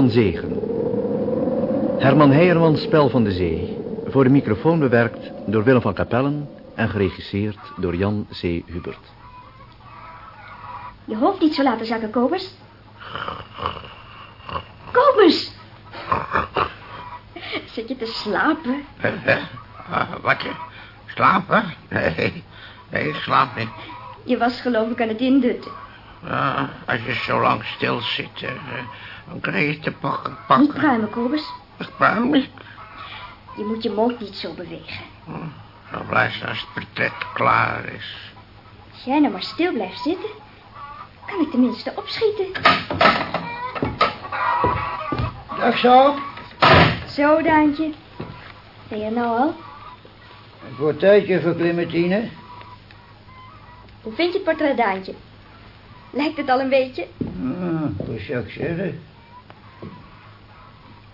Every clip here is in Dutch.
van Zegen. Herman Heijermans Spel van de Zee. Voor de microfoon bewerkt door Willem van Kapellen en geregisseerd door Jan C. Hubert. Je hoofd niet zo laten zakken, Kobus. Kobus! Zit je te slapen? Uh, wat? Slapen? Nee, nee, ik slaap niet. Je was geloof ik aan het indutten. Uh, als je zo lang stil zit, uh, dan krijg je te pakken. pakken. Niet pruimen, Kobus. Ik pruim niet. Je moet je mond niet zo bewegen. Uh, dan blijft als het portret klaar is. Als jij nou maar stil blijft zitten, kan ik tenminste opschieten. Dag zo. Zo, Daantje. Ben je nou al? Het wordt tijdje voor Clementine. Hoe vind je het portret, Daantje? Lijkt het al een beetje? Ah, hoe zou ik zeggen?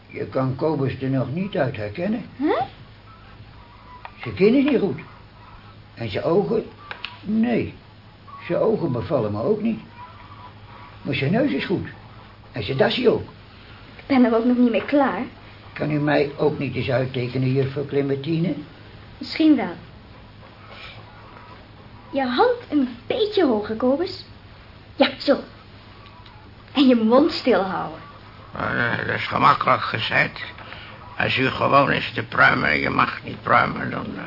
Je kan Kobus er nog niet uit herkennen. Huh? Kin is niet goed. En zijn ogen... Nee, zijn ogen bevallen me ook niet. Maar zijn neus is goed. En zijn dasje ook. Ik ben er ook nog niet mee klaar. Kan u mij ook niet eens uittekenen, juffrouw Clementine? Misschien wel. Je hand een beetje hoger, Kobus. Ja, zo. En je mond stil houden. Uh, dat is gemakkelijk gezegd. Als u gewoon is te pruimen en je mag niet pruimen... dan uh,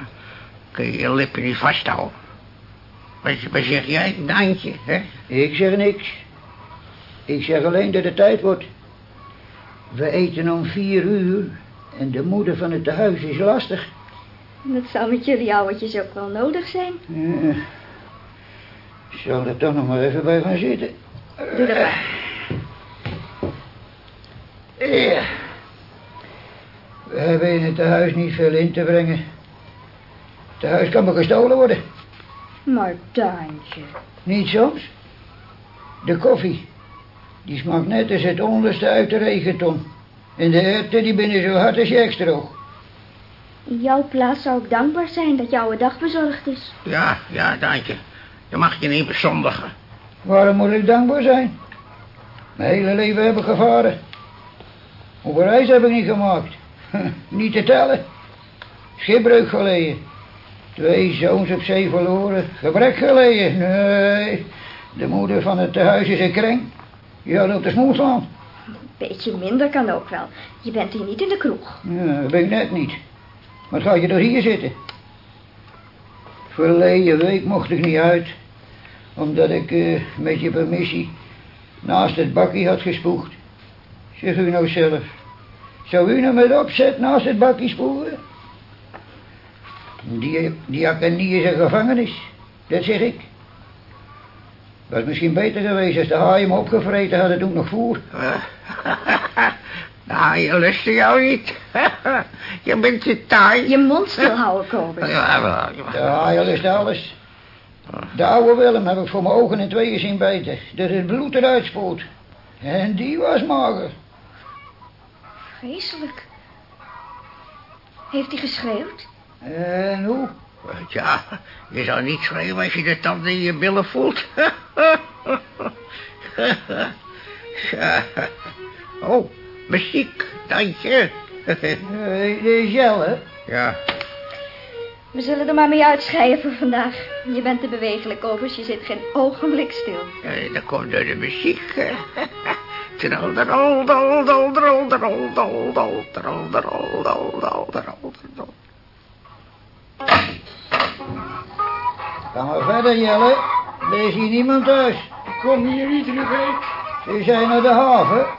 kun je je lippen niet vasthouden. Wat, wat zeg jij, Daantje, hè? Ik zeg niks. Ik zeg alleen dat het tijd wordt. We eten om vier uur en de moeder van het tehuis is lastig. Dat zou met jullie ouwetjes ook wel nodig zijn. Ja. Ik zal er toch nog maar even bij gaan zitten. Doe dat maar. Ja. We hebben in het tehuis niet veel in te brengen. Het tehuis kan maar gestolen worden. Maar Daantje... Niet soms. De koffie. Die smaakt net als het onderste uit de regenton. En de erwten die binnen zo hard als je extra In jouw plaats zou ik dankbaar zijn dat jouw dag bezorgd is. Ja, ja, Daantje. Je mag je niet bezondigen. Waarom moet ik dankbaar zijn? Mijn hele leven heb ik gevaren. Hoeveel reis heb ik niet gemaakt? niet te tellen. Schipbreuk geleden. Twee zoons op zee verloren. Gebrek geleden. Nee. De moeder van het tehuis is een kreng. Je had op de smoel slaan. Beetje minder kan ook wel. Je bent hier niet in de kroeg. Ja, dat ben ik net niet. Wat ga je er hier zitten? Verleden week mocht ik niet uit. Omdat ik, uh, met je permissie, naast het bakkie had gespoegd. Zeg u nou zelf. Zou u nou met opzet naast het bakkie spoelen? Die, die niet in zijn gevangenis. Dat zeg ik. Was misschien beter geweest als de haai hem opgevreten hadden toen nog voer. nou, je lust jou niet. je bent te taai. Je mond stil houden, Kobus. Ja, wel. De haai lust alles. De oude Willem heb ik voor mijn ogen in tweeën zien bijten. Dat het bloed eruit spoelt. En die was mager. Vreselijk. Heeft hij geschreeuwd? En hoe? Ja, je zou niet schreeuwen als je de tanden in je billen voelt. oh, Muziek, dansje. Uh, Jelle? Ja. We zullen er maar mee uitscheiden voor vandaag. Je bent te bewegelijk, overigens. Je zit geen ogenblik stil. Ja, dat komt door de muziek. Ga maar verder, Jelle. Er is hier niemand thuis. Kom hier niet terug, Ze zijn naar de haven.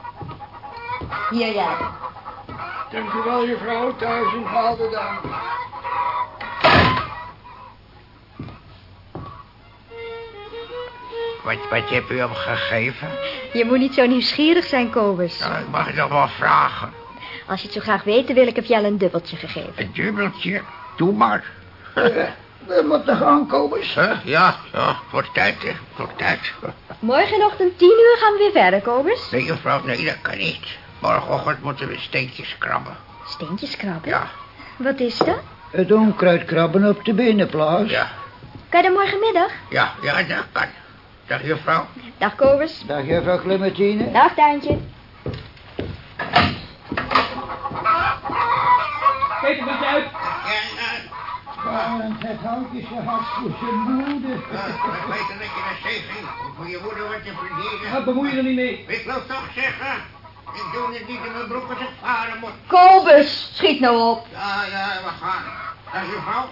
Hier, ja. Dank u wel, juffrouw. Duizend maal dank. Wat, wat heb u hem gegeven? Je moet niet zo nieuwsgierig zijn, Kobus. Nou, ik mag het nog wel vragen. Als je het zo graag weet, dan wil ik heb Jelle een dubbeltje gegeven. Een dubbeltje? Doe maar. We moeten gaan, Kobus. Huh? Ja, ja, voor tijd, hè. Voor tijd. Morgenochtend tien uur gaan we weer verder, Kobus. Nee, juffrouw, nee, dat kan niet. Morgenochtend moeten we steentjes krabben. Steentjes krabben? Ja. Wat is dat? Het onkruid krabben op de binnenplaats. Ja. Kan je dat morgenmiddag? Ja, ja, dat kan. Dag, juffrouw. Dag, Kovers. Dag, juffrouw Clementine. Dag, Tuintje. Kijk er niet uit. Barend, het houtje zijn hart voor zijn moeder. Ja, ik weet dat je naar zee ging. Voor je moeder wordt je verdedigen. Ja, bemoei je er niet mee. Ik wil toch zeggen ik doe het niet in mijn broek als ik varen moet. Kobus, schiet nou op. Ja, ja, we gaan. Dag juffrouw.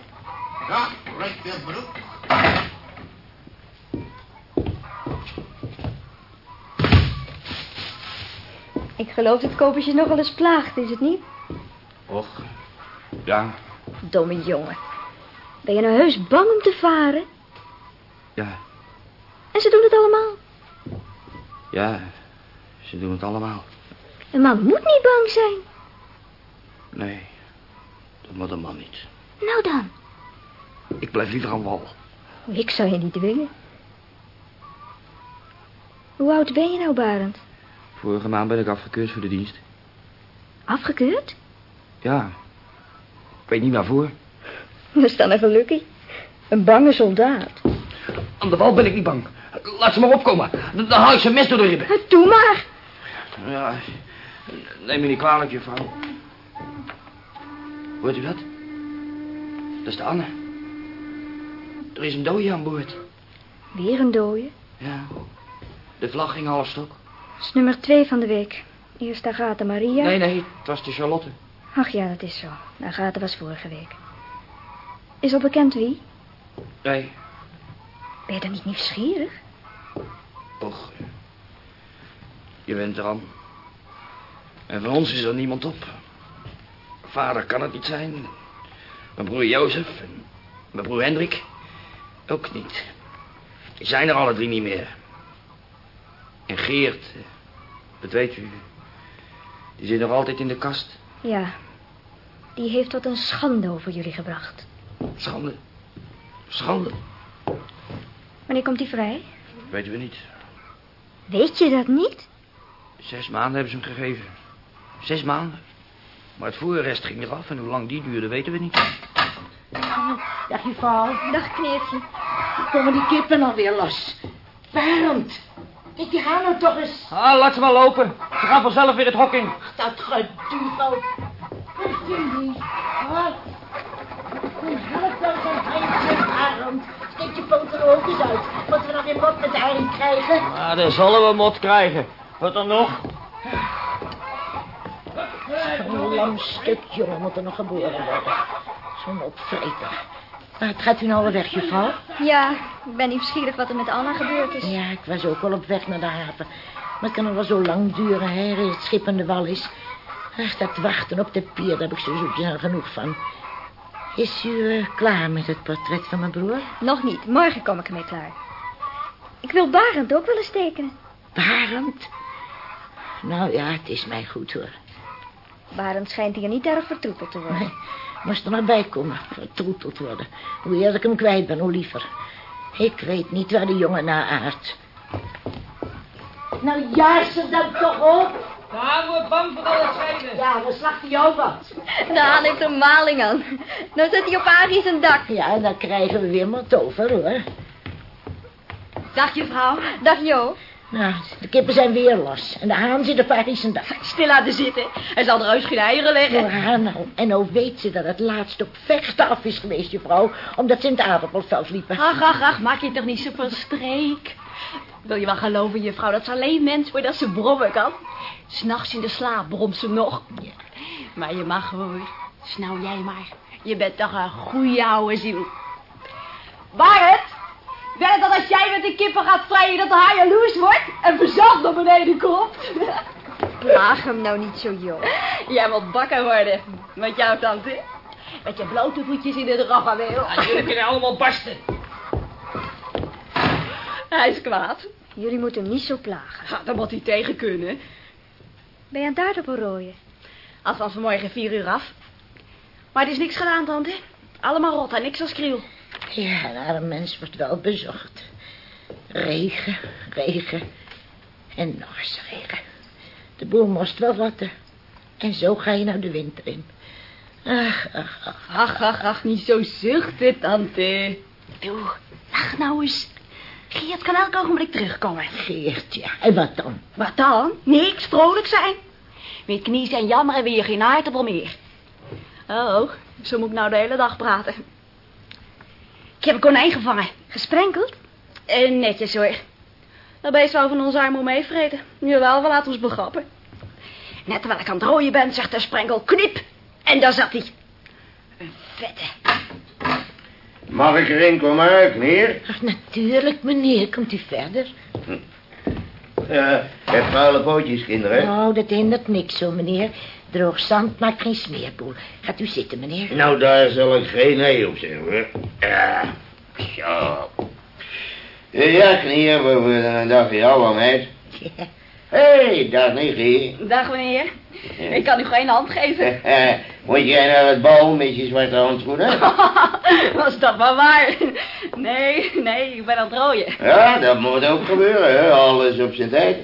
Ja, leg je broek. Ik geloof dat Kobus je nogal eens plaagt, is het niet? Och, ja, Domme jongen. Ben je nou heus bang om te varen? ja, En ze doen het allemaal. ja. Ze doen het allemaal. Een man moet niet bang zijn. Nee, dat moet een man niet. Nou dan. Ik blijf liever aan wal. Ik zou je niet dwingen. Hoe oud ben je nou, Barend? Vorige maand ben ik afgekeurd voor de dienst. Afgekeurd? Ja, ik weet niet waarvoor. Dat is dan een gelukkie. Een bange soldaat. Aan de wal ben ik niet bang. Laat ze maar opkomen. Dan dan haal ik ze mes door de ribben. Doe maar. Ja, neem me niet kwalijk, juffrouw. Hoort u dat? Dat is de Anne. Er is een dode aan boord. Weer een dooie. Ja. De vlag ging half stok. Dat is nummer twee van de week. Eerst Agatha Maria. Nee, nee, het was de Charlotte. Ach ja, dat is zo. Agatha was vorige week. Is al bekend wie? Nee, Ben je dan niet nieuwsgierig? och. Je bent eraan. En van ons is er niemand op. Vader kan het niet zijn. Mijn broer Jozef en mijn broer Hendrik ook niet. Die zijn er alle drie niet meer. En Geert, eh, dat weet u, die zit nog altijd in de kast. Ja. Die heeft wat een schande over jullie gebracht. Schande. Schande. Wanneer komt hij vrij? Weten we niet. Weet je dat niet? Zes maanden hebben ze hem gegeven. Zes maanden. Maar het voorrest ging eraf en hoe lang die duurde weten we niet. Dag juffrouw, Dag, kneertje. komen die kippen alweer los. Berend, kijk, die gaan nou toch eens. Ah, laat ze maar lopen. Ze gaan vanzelf weer het hok in. Dat geduvel. Wat vind je? Wat? Nou zo'n heintje, Berend? Steek je poten er ook eens uit. Wat we nog in wat met de krijgen. Ah, dan zullen we mot krijgen. Wat dan nog? Zo'n lam stuk, jongen, moet er nog geboren worden. Zo'n opvreter. Maar het gaat u nou al weg, juffrouw? Ja, ik ben nieuwsgierig wat er met Anna gebeurd is. Ja, ik was ook al op weg naar de haven. Maar het kan nog wel zo lang duren, hè, het schip aan de wal is. Ach, dat wachten op de pier, daar heb ik aan genoeg van. Is u eh, klaar met het portret van mijn broer? Nog niet, morgen kom ik ermee klaar. Ik wil Barend ook wel eens tekenen. Barend? Nou ja, het is mij goed, hoor. Barend schijnt hier niet erg vertroeteld te worden. Nee, moest er maar bij komen, vertroeteld worden. Hoe eerder ik hem kwijt ben, hoe liever. Ik weet niet waar de jongen naar aardt. Nou, ja, ze dan toch op. Daar we bang voor alle scheiden. Ja, we slachten jou wat. De haan heeft een maling aan. Nou zit hij op Arie zijn dak. Ja, en dan krijgen we weer wat over, hoor. Dag, juffrouw. Dag, Jo. Nou, de kippen zijn weer los. En de haan zit op haar dag. Stil laten zitten. Hij zal eruit geen eieren leggen. Nou. En nou weet ze dat het laatst op vechten af is geweest, juffrouw. Omdat ze in het aardappelveld liepen. Ach, ach, ach, maak je toch niet zo van streek. Wil je wel geloven, juffrouw, dat ze alleen mens wordt als ze brommen kan? S'nachts in de slaap bromt ze nog. Maar je mag hoor. Snauw jij maar. Je bent toch een goeie ouwe ziel. Barret, wel dat als jij met de kippen gaat vrijen dat de haar jaloers wordt en verzand naar beneden komt. Plaag hem nou niet zo, Jo. Jij moet bakken worden met jouw tante. Met je blote voetjes in het roggenweel. Jullie kunnen allemaal barsten. Hij is kwaad. Jullie moeten hem niet zo plagen. Ja, dan moet hij tegen kunnen. Ben je aan het aardappel rooien? Althans vanmorgen vier uur af. Maar er is niks gedaan, tante. Allemaal rot en niks als kriel. Ja, een arm mens wordt wel bezocht. Regen, regen en nog eens regen. De boel moest wel vatten. En zo ga je nou de winter in. Ach, ach, ach. Ach, ach, ach, niet zo zuchten, tante. Toe, lach nou eens. Geert kan elk ogenblik terugkomen. Geert, ja. En wat dan? Wat dan? Niks, vrolijk zijn. Met kniezen en jammeren weer geen aardappel meer. Oh, zo moet ik nou de hele dag praten. Heb een konijn gevangen. Gesprenkeld? Eh, netjes hoor. Dat beest wou van ons arm meevreten. Jawel, we laten ons begrappen. Net terwijl ik aan het rooien ben, zegt de sprenkel knip. En daar zat hij. Een vette. Mag ik erin komen, kneer? Ach, natuurlijk, meneer. Komt u verder? Ja, heb vuile pootjes, kinderen. Nou, dat hindert niks zo, meneer. Droog zand maakt geen smeerboel. Gaat u zitten, meneer. Nou, daar zal ik geen nee op zeggen, hoor. Ja, zo. Eh, Ja, knieën, we een dag jou, meid. Hé, hey, dag, Niggie. Dag meneer. Ik kan u geen hand geven. Moet jij naar het bal met je zwarte handschoenen? Was dat maar waar? Nee, nee, ik ben aan het rooien. Ja, dat moet ook gebeuren, hè. Alles op zijn tijd.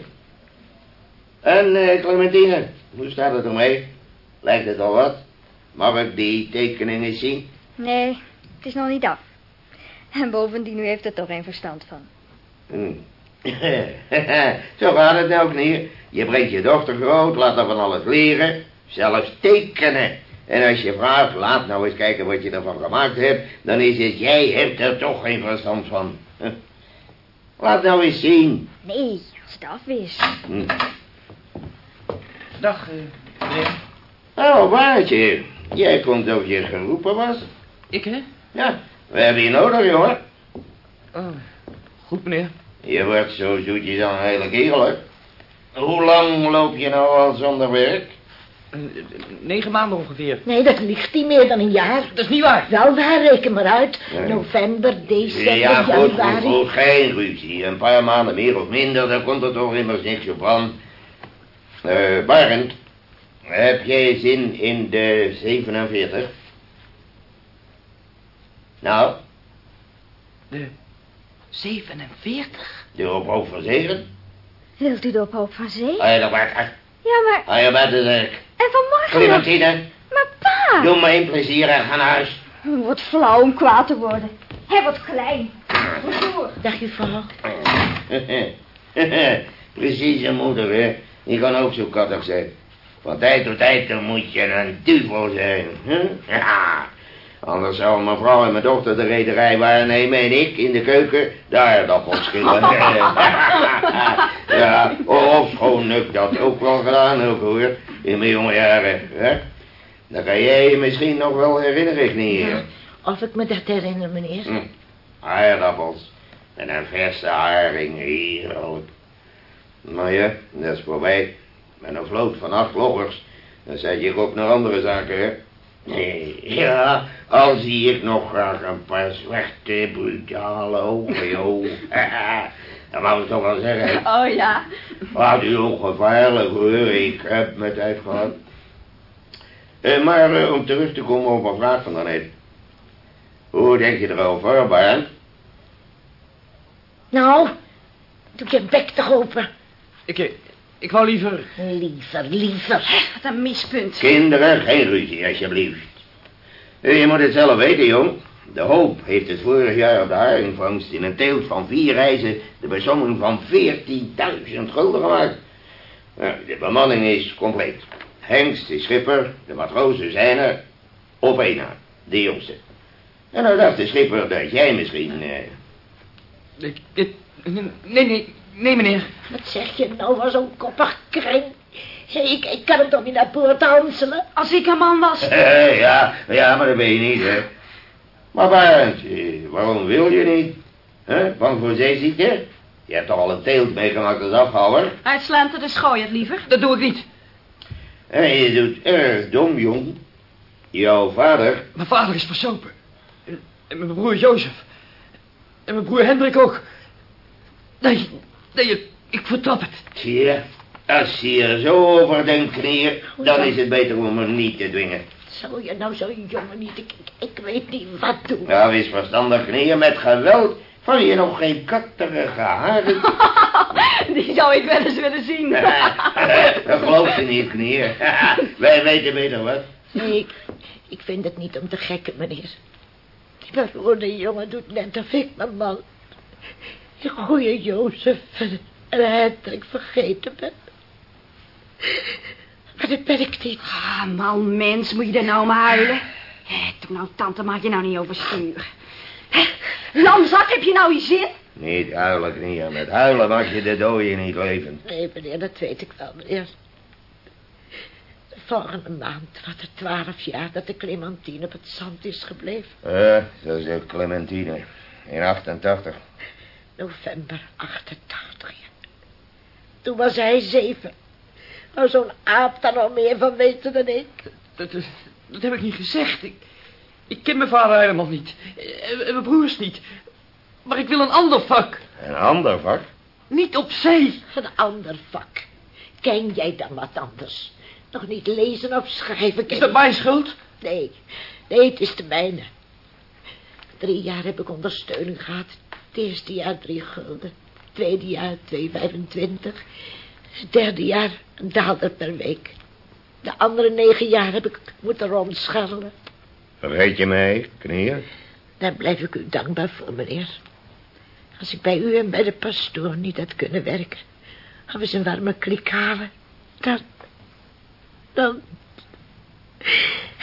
En, eh, Clementine, hoe staat het ermee? Lijkt het al wat? Mag ik die tekeningen zien? Nee, het is nog niet af. En bovendien, u heeft er toch geen verstand van. Hm. Zo gaat het nou ook niet. Je brengt je dochter groot, laat haar van alles leren, zelfs tekenen. En als je vraagt, laat nou eens kijken wat je ervan gemaakt hebt, dan is het, jij hebt er toch geen verstand van. Laat nou eens zien. Nee, als het af is. Hm. Dag, eh, meneer. Oh, Baartje, jij komt of je geroepen was. Ik, hè? Ja, we hebben je nodig, jongen. Oh, goed, meneer. Je wordt zo zoetjes een hele kerel, hè. Hoe lang loop je nou al zonder werk? Negen maanden ongeveer. Nee, dat ligt niet meer dan een jaar. Dat is niet waar. Wel waar, reken maar uit. Nee. November, december, Ja, goed, januari. goed, geen ruzie. Een paar maanden meer of minder, daar komt er toch immers niks op aan. Eh, Barend, heb jij zin in de 47? Nou, De 47? de ophoop van zegen? Wilt u de ophoop van? Ga je nog weg? Ja, maar... Je met de werk? En vanmorgen? Clementine, Maar pa! doe me een plezier en ga naar huis. Wat flauw om kwaad te worden. Hij wordt klein. Bonjour. Dag, juffrouw. Precies een moeder, hè. Die kan ook zo kattig zijn. Van tijd tot tijd dan moet je een duvel zijn. Hè? Ja. Anders zou mijn vrouw en mijn dochter de rederij waarnemen en ik in de keuken de aardappels schillen. ja, of schoon ik dat ook wel gedaan heb hoor, in mijn jonge jaren. Hè? Dan kan jij je misschien nog wel herinneren, knieën. Of ik me dat herinner, meneer. Hm. Aardappels. En een verse haring, heerlijk. Maar ja, dat is voorbij. Met een vloot van acht loggers. Dan zet je ook naar andere zaken, hè. Nee, ja, al zie ik nog graag een paar zwarte, brutale ogen, joh. dat mag ik toch wel zeggen. Oh ja. Wat u ongevaarlijk hoor, ik heb mijn tijd gehad. Eh, maar eh, om terug te komen op een vraag van daarnet. Hoe denk je erover, Barend? Nou, doe je bek toch open. Ik, eh, ik wou liever... Liever, liever. Wat een mispunt. Kinderen, geen ruzie, alsjeblieft. Eh, Je moet het zelf weten, jong. De Hoop heeft het vorig jaar op de haringvangst in een teelt van vier reizen de besomming van 14.000 gulden gemaakt. Nou, de bemanning is compleet. Hengst is schipper, de matrozen zijn er, op één na, de jongste. En nou dacht de schipper dat jij misschien... eh, Ik, ik- nee, nee, nee, meneer. Wat zeg je nou van zo'n koppig kring? Ik, ik kan hem toch niet naar poort hanselen? Als ik een man was. Eh, ja, ja, maar dat ben je niet, hè. Maar Barend, waarom wil je niet? Hè? Bang voor zeeziekte? Je hebt toch al een teelt meegemaakt als afhouwer? Uitslaan de schooi het liever. Dat doe ik niet. En je doet erg dom, jong. Jouw vader... Mijn vader is versopen. En, en mijn broer Jozef. En mijn broer Hendrik ook. Nee, nee, ik, ik vertrap het. Zie je, als je er zo over denkt, knieën, dan is het beter om hem niet te dwingen. Zou je nou zo'n jongen niet... Ik, ik, ik weet niet wat doen. Nou, wees verstandig, knieën, met geweld van je nog geen katterige haren. Die zou ik wel eens willen zien. dat gelooft je niet, knieën. Wij weten beter wat. Nee, ik, ik vind het niet om te gekken, meneer. Die beroerde jongen doet net of ik mijn man... Die goeie Jozef en, Hendrik vergeten ben. Maar dat ben ik niet. Ah, man, mens, moet je er nou maar huilen? Hé, toen nou, tante, maak je nou niet overstuur. Lamzak, heb je nou je zin? Niet huilen, knieën. Met huilen mag je de dooie niet leven. Nee, meneer, dat weet ik wel, meneer. De volgende maand wordt het twaalf jaar dat de Clementine op het zand is gebleven. Eh, dat is de Clementine. In 88. November 88, ja. Toen was hij zeven. Nou, zo'n aap daar al meer van weten dan ik. Dat, dat, dat heb ik niet gezegd. Ik, ik ken mijn vader helemaal niet. En en mijn broers niet. Maar ik wil een ander vak. Een ander vak? Niet op zee. Een ander vak. Ken jij dan wat anders? Nog niet lezen of schrijven? Is dat mijn schuld? Nee, nee, het is de mijne. Drie jaar heb ik ondersteuning gehad. Het eerste jaar drie gulden. Het tweede jaar 2,25. Het derde jaar een daalder per week. De andere negen jaar heb ik moeten rondscharrelen. Vergeet je mij, knieën? Daar blijf ik u dankbaar voor, meneer. Als ik bij u en bij de pastoor niet had kunnen werken... of eens een warme klik halen... dan... dan...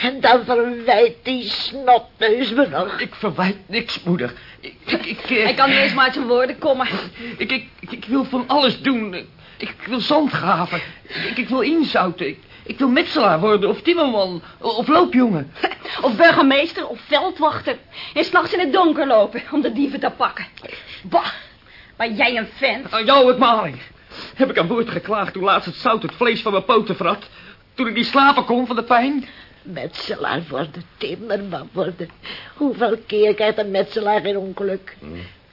en dan verwijt die snotneus me nog. Ik verwijt niks, moeder. Ik, ik, ik, eh, Hij kan niet eens maar uit zijn woorden komen. ik, ik, ik, ik wil van alles doen. Ik, wil zand graven. Ik, ik wil inzouten. Ik, ik wil metselaar worden of timmerman of loopjongen. Of burgemeester of veldwachter. En s'nachts in het donker lopen om de dieven te pakken. Bah, maar jij een vent. Aan jou het maling. Heb ik aan woord geklaagd toen laatst het zout het vlees van mijn poten vrat. Toen ik niet slapen kon van de pijn. Metselaar worden, timmerman worden. Hoeveel keer krijgt een metselaar geen ongeluk?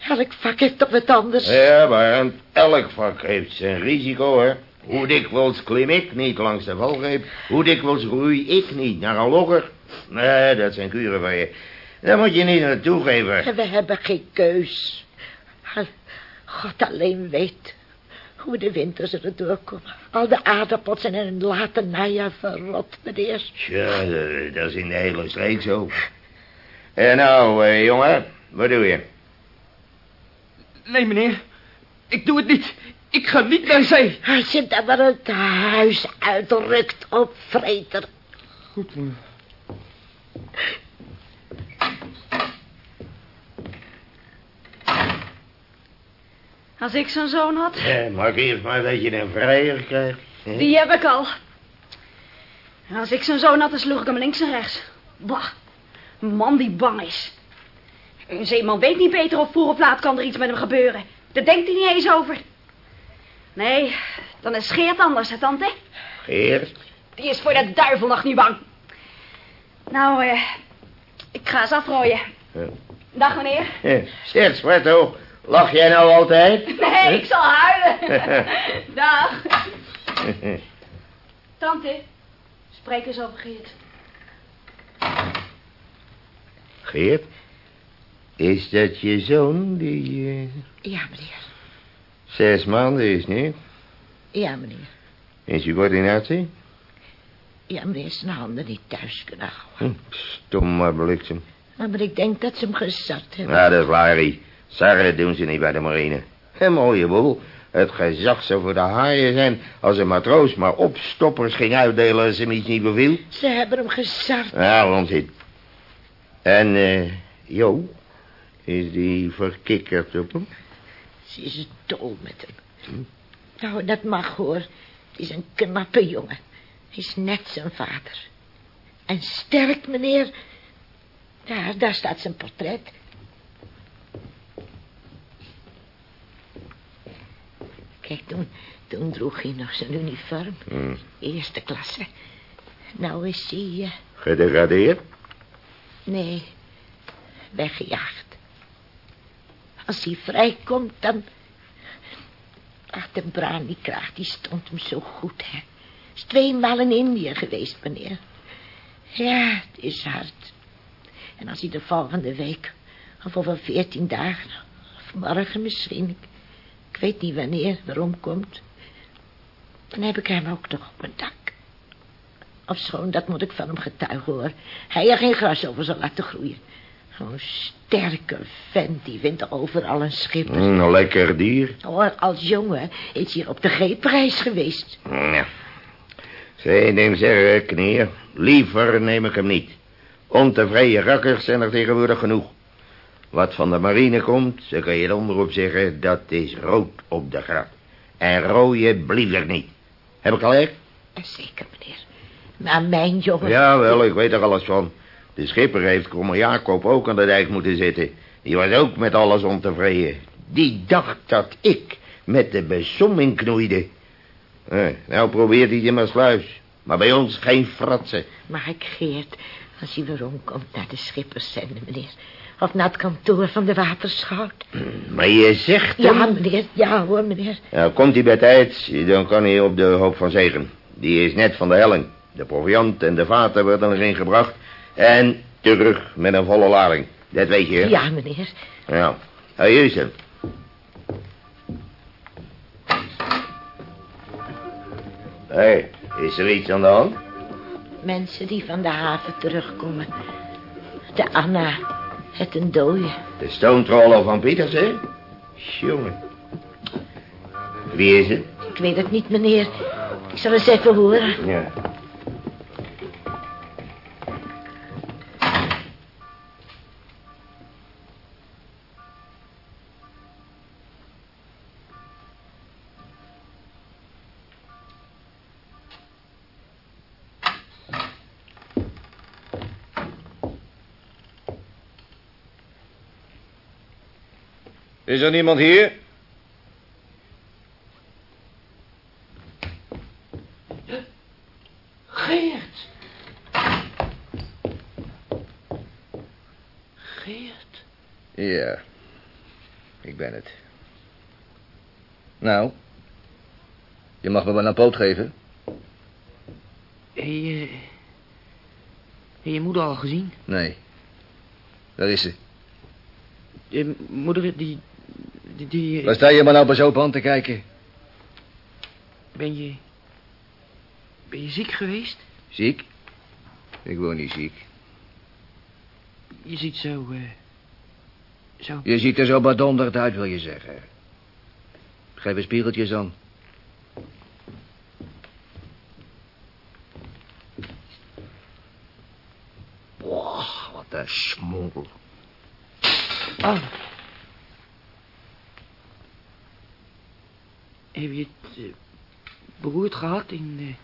Elk vak heeft toch wat anders. Ja, maar elk vak heeft zijn risico, hè. Hoe dikwijls klim ik niet langs de valreep. Hoe dikwijls roei ik niet naar een logger. Nee, dat zijn kuren van je. Daar moet je niet naartoe geven. We hebben geen keus. God alleen weet hoe de winter zullen doorkomen. Al de aardappels zijn in een late najaar verrot, meneer. Tja, dat- is in de hele streek zo. En nou, eh, jongen, wat doe je? Nee, meneer. Ik doe het niet. Ik ga niet naar zee. Als je dan maar het huis uitrukt, opvreter. Goed. Als ik zo'n zoon had, Eh, maak eerst maar dat je een vrijer krijgt. die heb ik al. En als ik zo'n zoon had, dan sloeg ik hem links en rechts. Bah, een man die bang is. Een zeeman weet niet beter of vroeg of laat kan er iets met hem gebeuren. Daar denkt hij niet eens over. Nee, dan is Geert anders, hè, tante? Geert? Die is voor de duivel nog niet bang. Nou, eh, ik ga eens afrooien. Ja. Dag, meneer. Eh, Zeg, Sparto, lach jij nou altijd? Nee, ik zal huilen. Dag. Tante, spreek eens over Geert. Geert? Is dat je zoon die eh, Ja, meneer. zes maanden is, niet? Ja, meneer. In subordinatie? Ja, meneer, zijn handen niet thuis kunnen houden. Hm, stom maar bliksem. Nou, maar ik denk dat ze hem gezakt hebben. Nou, dat is Larry. Sarre doen ze niet bij de marine. Een mooie boel. Het gezag zou voor de haaien zijn als een matroos maar opstoppers ging uitdelen als hem iets niet beviel. Ze hebben hem gezakt. Nou, onzin. En, eh, Jo, is die verkikkerd op hem? Ze is dol met hem. Nou, dat mag hoor. Het is een knappe jongen. Hij is net zijn vader. En sterk, meneer. Daar, daar staat zijn portret. Kijk, toen, toen droeg hij nog zijn uniform. Hm. Eerste klasse. Nou is hij, eh, Gedegradeerd? nee, weggejaagd. Als hij vrijkomt, dan... Ach, de branikraag, die stond hem zo goed, hè. Is tweemaal in Indië geweest, meneer. Ja, het is hard. En als hij de volgende week, of over veertien dagen, of morgen misschien, ik, weet niet wanneer, waarom komt, dan heb ik hem ook nog op mijn dak. Of schoon, dat moet ik van hem getuigen, hoor. Hij er geen gras over zal laten groeien. Zo'n sterke vent, die vindt overal een schipper. Hm, een lekker dier. Hoor, als jongen is hij op de G-prijs geweest. Ja. Zij neem zeggen, knieën. Liever neem ik hem niet. Ontevreden rakkers zijn er tegenwoordig genoeg. Wat van de marine komt, zo kan je eronder op zeggen... dat is rood op de grad. En rooie blief er niet. Heb ik gelijk? Zeker, meneer. Maar mijn jongen... Jawel, ik weet er alles van. De schipper heeft Kommer Jacob ook aan de dijk moeten zitten. Die was ook met alles ontevreden. Die dacht dat ik met de besomming knoeide. Eh, nou probeert hij je maar sluis. Maar bij ons geen fratsen. Mag ik Geert, als hij weer omkomt, naar de schippers zenden, meneer? Of naar het kantoor van de waterschout? Maar je zegt Ja, hem... meneer. Ja, hoor, meneer. Nou, komt hij bij tijd, dan kan hij op de hoop van zegen. Die is net van de helling. De proviant en de vaten worden erin gebracht. En terug met een volle lading. Dat weet je, hè? Ja, meneer. Ja. Hé, Jusem. Hé, hey, is er iets aan de hand? Mensen die van de haven terugkomen. De Anna, het een dooie. De stoomtroller van Pieters, hè? Jongen. Wie is het? Ik weet het niet, meneer. Ik zal eens even horen. Ja. Is er niemand hier? Geert. Geert. Ja, ik ben het. Nou, je mag me wel een poot geven. Heb je... Heb je moeder al gezien? Nee. Daar is ze. Je moeder, die... Die... die Waar sta je maar nou bij zo'n aan te kijken? Ben je... Ben je ziek geweest? Ziek? Ik word niet ziek. Je ziet zo... eh zo... Je ziet er zo bedonderd uit, wil je zeggen. Geef een spiegeltjes aan. Boah, wat een smoel. Oh. Heb je het eh, beroerd gehad in, eh,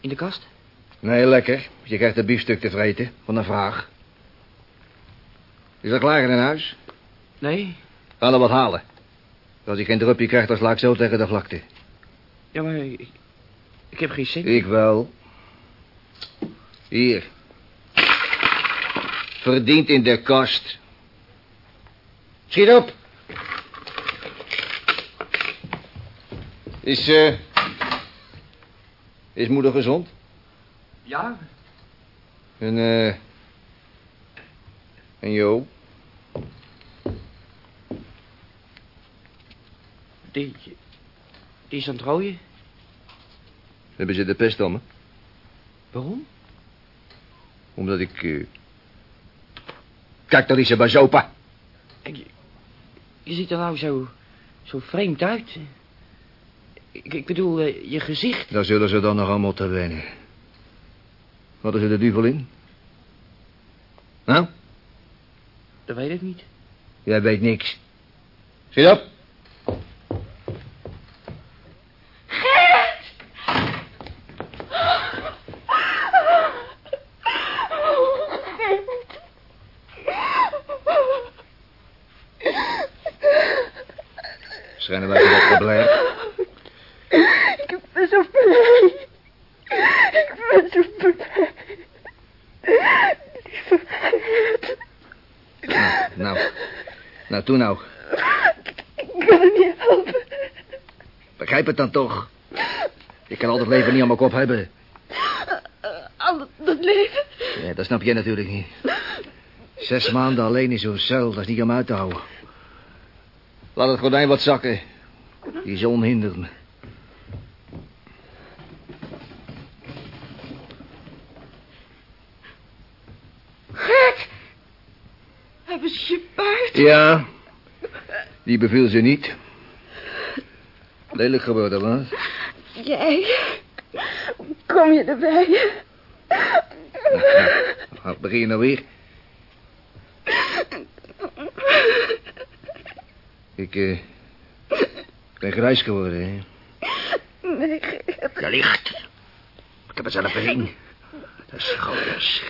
in de kast? Nee, lekker. Je krijgt een biefstuk te vreten van een vraag. Is dat klaar in huis? Nee. Ga er wat halen. Als ik geen drupje krijg, dan sla ik zo tegen de vlakte. Ja, maar ik, ik heb geen cent. Ik wel. Hier. Verdiend in de kast. Schiet op. Is, eh... is moeder gezond? Ja? En, eh... en Jo? Die... Die is aan het rooien. Hebben ze de pest me? Waarom? Omdat ik... eh, Kijk, dat is er bij zopa. Je, je ziet er nou zo... Zo vreemd uit. Ik, ik bedoel, eh, je gezicht. Daar zullen ze dan nog allemaal te wennen. Wat is er de duivel in? Nou, Dat weet ik niet. jij weet niks. Zit op. Schijnen wij wat probleem. Ik ben zo blij. Ik ben zo blij. Lieve Geert. Nou, nou, toe nou. Ik kan het niet helpen. Begrijp het dan toch. Ik kan al het leven niet aan mijn kop hebben. Al dat leven. Ja, dat snap jij natuurlijk niet. Zes maanden alleen in zo'n cel, dat is niet om uit te houden. Laat het gordijn wat zakken. Die zon hindert me. Geert. Hebben ze je paard? Ja, die beviel ze niet. Lelijk geworden, wat? Jij. Kom je erbij? Wat begin je nou weer? Ik, eh... ben grijs geworden, hè. Nee, Geert. Je ligt. Ik heb het zelf gezien. De schouders.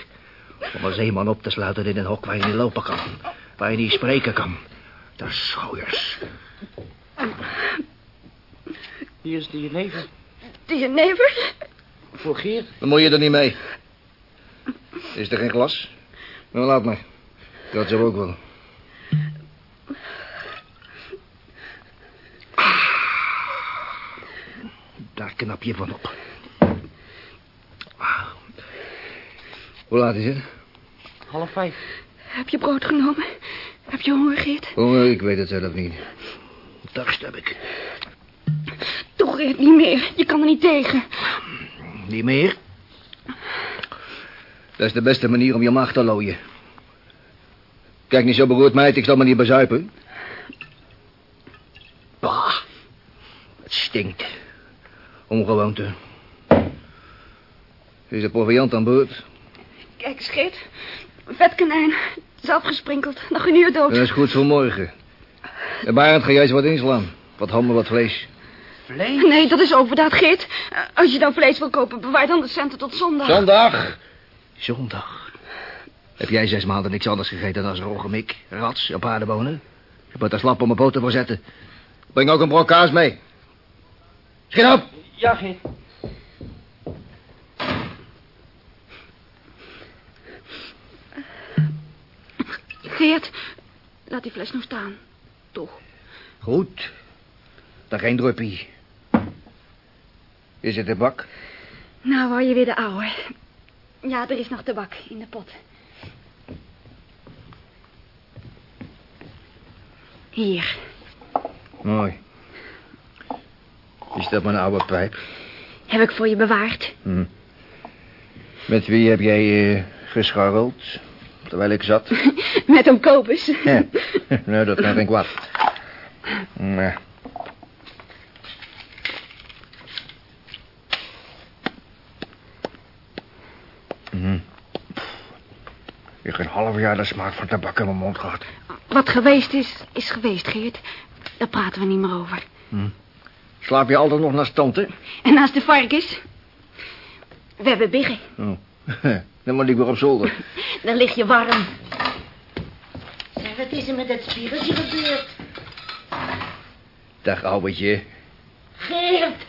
Om een zeeman op te sluiten in een hok waar je niet lopen kan. Waar je niet spreken kan. De schouders. Hier is de jenever. De jenever? Voor Geert. Dan moet je er niet mee. Is er geen glas? Nou, laat maar. Dat zou ook wel. Daar knap je van op. Hoe laat is het? Half vijf. Heb je brood genomen? Heb je honger, Geert? Oh, ik weet het zelf niet. Dorst heb ik. Toch, Geert, niet meer. Je kan er niet tegen. Niet meer? Dat is de beste manier om je maag te looien. Kijk niet zo beroerd, meid. Ik zal me niet bezuipen. Bah. Het stinkt. Ongewoonte. Is er proviant aan boord? Kijk Geert. Vetkonijn. Zelf gesprinkeld. Nog een uur dood. Dat is goed voor morgen. En Barend, ga jij eens wat inslaan. Wat ham en wat vlees. Vlees? Nee, dat is overdaad, Geert. Als je dan vlees wil kopen, bewaar dan de centen tot zondag. Zondag. Zondag. Heb jij zes maanden niks anders gegeten dan roggemik, rats en paardenbonen? Je moet er slap om mijn boter voor zetten. Breng ook een brok kaas mee. Schiet op! Ja, Geert. Geert, laat die fles nou staan. Toch. Goed. Dan geen druppie. Is het de bak? Nou, wou je weer de ouwe. Ja, er is nog tabak in de pot. Hier. Mooi. Is dat mijn oude pijp? Heb ik voor je bewaard. Hm. Met wie heb jij eh, gescharreld? Terwijl ik zat? Met een kopus. Ja. nou, dat kan geen kwaad. Nee. Hm. Ik heb een half jaar de smaak van tabak in mijn mond gehad. Wat geweest is, is geweest, Geert. Daar praten we niet meer over. Hm. Slaap je altijd nog naast tante? En naast de varkens? We hebben biggen. Oh. Dan moet ik weer op zolder. Dan lig je warm. Zeg, wat is er met dat spiegeltje gebeurd? Dag, ouwetje. Geert!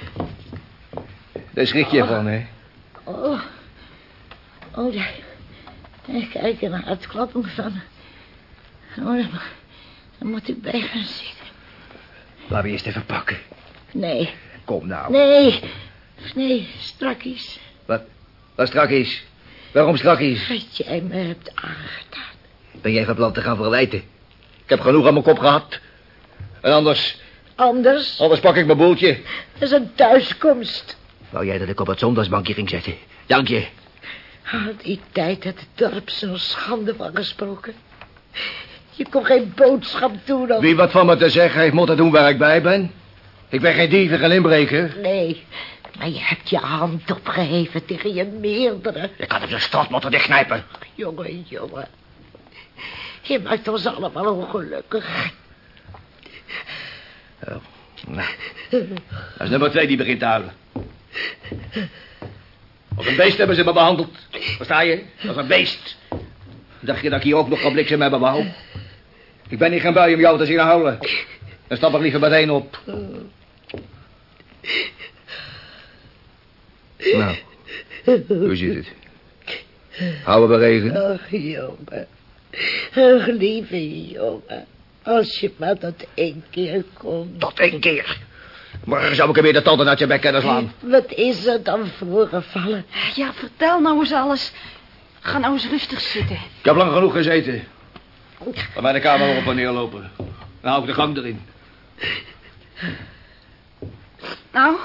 Daar schrik je van, hè? Oh. Oh, daar. daar kijk, een hartklopping van. Oh, dan, dan moet ik bij gaan zitten. Laat me eerst even pakken. Nee, Kom nou. nee. Nee, strakjes. Wat? Wat strak is? Waarom strak is? Wat jij me hebt aangedaan. Ben jij van plan te gaan verwijten? Ik heb genoeg aan mijn kop gehad. En anders, Anders, anders pak ik mijn boeltje. dat is een thuiskomst. Wou jij dat ik op het zondagsbankje ging zitten? Dank je. Al die tijd had het dorp zo'n schande van gesproken. Je kon geen boodschap doen of... Wie wat van me te zeggen heeft, moet dat doen waar ik bij ben. Ik ben geen dief en geen inbreker. Nee, maar je hebt je hand opgeheven tegen je meerdere. Ik had hem zijn strot moeten dichtknijpen. Jongen, jongen. Je maakt ons allemaal ongelukkig. Oh, nou. Dat is nummer twee die begint te huilen. Als een beest hebben ze me behandeld. Versta je? Als een beest. Dacht je dat ik hier ook nog kan bliksem hebben wou? Ik ben niet gaan bui om jou te zien huilen. Dan stap ik liever meteen op. Nou, hoe zit het? Houden we regen? Ach, jongen. Ach, lieve jongen. Als je maar dat één keer komt. Tot één keer. Morgen zou ik er weer de tanden uit je bek kunnen slaan. Wat is er dan voorgevallen? Ja, vertel nou eens alles. Ga nou eens rustig zitten. Ik heb lang genoeg gezeten. Laat mij de kamer nog op en neer lopen. Dan hou ik de gang erin. Nou,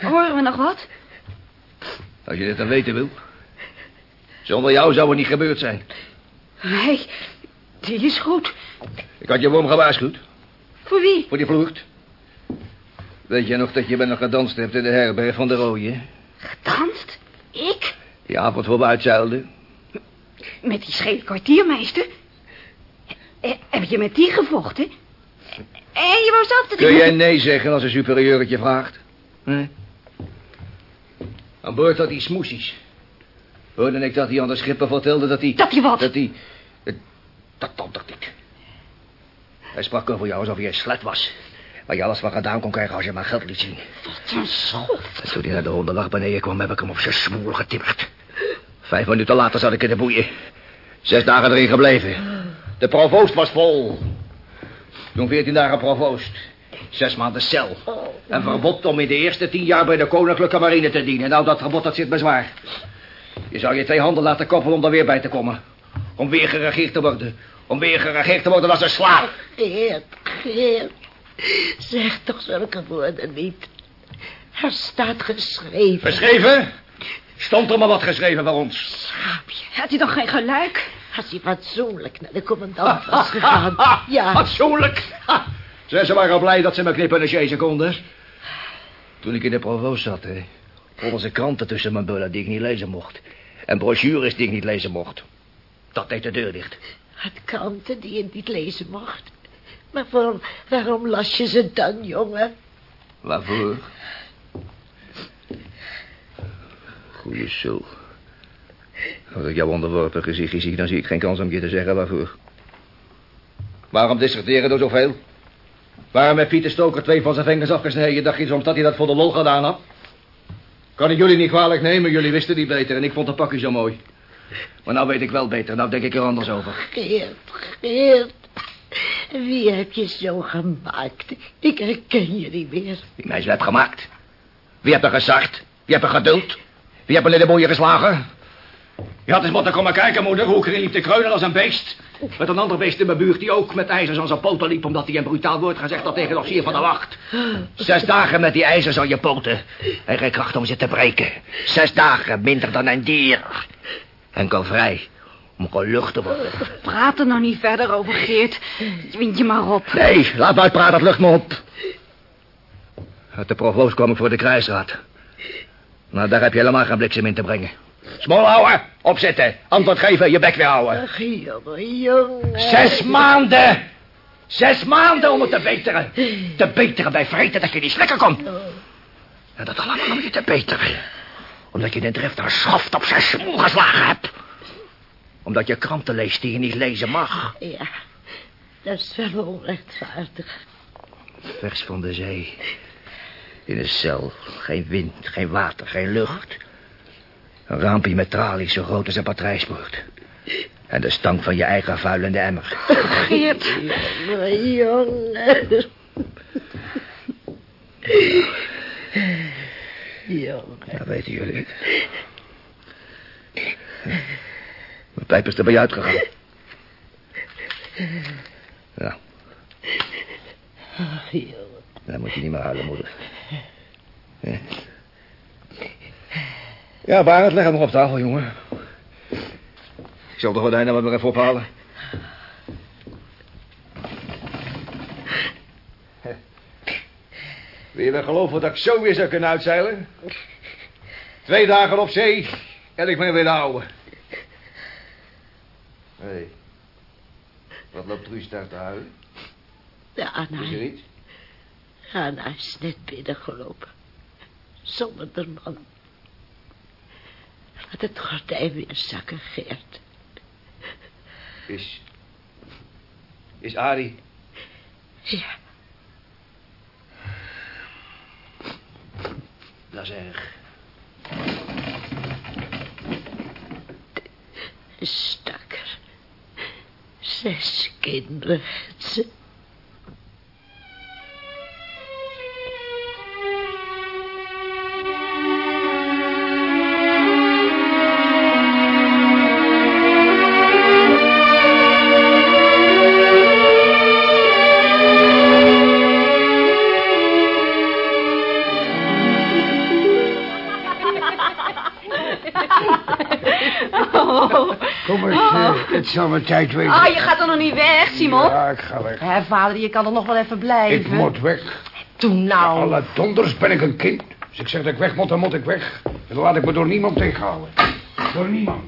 horen we nog wat? Als je dit dan weten wil. Zonder jou zou het niet gebeurd zijn. Nee, die is goed. Ik had je worm gewaarschuwd. Voor wie? Voor die vlucht. Weet je nog dat je met nog gedanst hebt in de herberg van de Rooie? Gedanst? Ik? Die avond voor we uitzeilden. Met die schele kwartiermeester? Eh, Heb je met die gevochten? En je wou zelf te Kun jij nee zeggen als een superieur het je vraagt? Nee. Aan boord had hij smoesies. Hoorde ik dat hij aan de schipper vertelde dat hij... Dat hij wat? Dat hij... eh, Dat dat dacht ik. Hij sprak over jou alsof je een slet was. Waar je alles van gedaan kon krijgen als je maar geld liet zien. Wat een schof. En toen hij naar de hondenlag beneden kwam, heb ik hem op zijn smoel getimmerd. Vijf minuten later zat ik in de boeien. Zes dagen erin gebleven. De provoost was vol. Toen veertien dagen provoost. Zes maanden cel. En verbod om in de eerste tien jaar bij de koninklijke marine te dienen. Nou, dat verbod dat zit me zwaar. Je zou je twee handen laten koppelen om er weer bij te komen. Om weer geregeerd te worden. Om weer geregeerd te worden als een slaaf. Geert, Geert. Zeg toch zulke woorden niet. Er staat geschreven. Geschreven? Stond er maar wat geschreven voor ons. Had hij toch geen gelijk? Als hij fatsoenlijk naar de commandant was gegaan. Ja. Fatsoenlijk. Ha. Ze waren al blij dat ze me knippen en chasen konden. Toen ik in de provoost zat, hè, vonden ze kranten tussen mijn bullen die ik niet lezen mocht. En brochures die ik niet lezen mocht. Dat deed de deur dicht. Het kranten die je niet lezen mocht. Maar waarom, waarom las je ze dan, jongen? Waarvoor? Goeie zo. Als ik jouw onderworpen gezichtje zie, dan zie ik geen kans om je te zeggen waarvoor. Waarom disserteren er zoveel? Waarom heeft Pieter Stoker twee van zijn vingers afgesneden? Dacht je soms dat hij dat voor de lol gedaan had? Kan ik jullie niet kwalijk nemen, jullie wisten niet beter en ik vond het pakje zo mooi. Maar nou weet ik wel beter, nou denk ik er anders over. Geert, Geert. Wie heb je zo gemaakt? Ik herken je niet meer. Wie mij zo hebt gemaakt. Wie hebt er gezagd? Wie hebt er geduld? Wie hebt er in de boeien geslagen? Je had eens moeten komen kijken, moeder, hoe ik liep te kreunen als een beest. Met een ander beest in mijn buurt die ook met ijzers aan zijn poten liep... omdat hij een brutaal woord gezegd had tegen de officier van de wacht. Zes dagen met die ijzers aan je poten. En geen kracht om ze te breken. Zes dagen minder dan een dier. Enkel vrij om gelucht te worden. Praat er nog niet verder over, Geert. Wind je maar op. Nee, laat me uitpraten, dat lucht me op. Uit de provoost kwam ik voor de krijgsraad. Nou, daar heb je helemaal geen bliksem in te brengen. Smol houden, opzetten, antwoord geven, je bek weer houden. Ach, jongen, jongen. Zes maanden! Zes maanden om het te beteren. Te beteren bij vreten dat je niet slikken kon. En dat allemaal om je te beteren. Omdat je de drifter schaft op zijn smoel geslagen hebt. Omdat je kranten leest die je niet lezen mag. Ja, dat is wel onrechtvaardig. Vers van de zee. In een cel. Geen wind, geen water, geen lucht. Een raampje met tralies zo groot als een patrijspoort. En de stank van je eigen vuilende emmer. Geert. Jongen, jongen. Jongen. Dat weten jullie het. Mijn pijp is er bij je uitgegaan. Nou, Ach, jongen. dan moet je niet meer huilen, moeder. Ja. Ja, Barend, leg hem nog op tafel, jongen. Ik zal de gordijnen maar weer even ophalen. Wil je wel geloven dat ik zo weer zou kunnen uitzeilen? Twee dagen op zee en ik ben weer de ouwe. Hé, hey. wat loopt Truus daar te huilen? De Anna, Is er iets? Anna is net binnengelopen. Zonder de man. Laat het gordijn weer zakken, Geert. Is... Is Arie... Ja, Dat is erg. stakker. Zes kinderen zal mijn tijd weten. Ah, je gaat er nog niet weg, Simon. Ja, ik ga weg. Hé, vader, je kan er nog wel even blijven. Ik moet weg. Toen nou. Alle donders ben ik een kind. Als ik zeg dat ik weg moet, dan moet ik weg. En dan laat ik me door niemand tegenhouden. Door niemand.